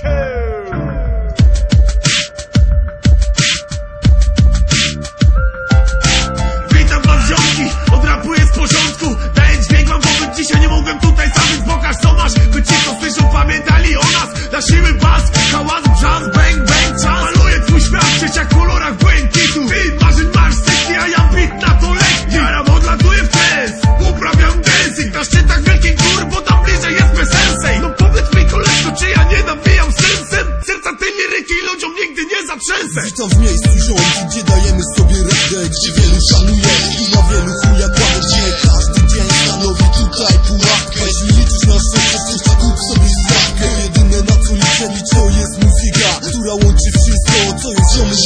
two. Witam w miejscu rząd, gdzie dajemy sobie radę Gdzie wielu szanuje i na wielu chuja Gdzie każdy dzień stanowi tutaj pułapkę. Jeśli liczysz na szczęście, to kup sobie stawkę. Jedyne na co liczę, to jest muzyka Która łączy wszystko, co jest ziomy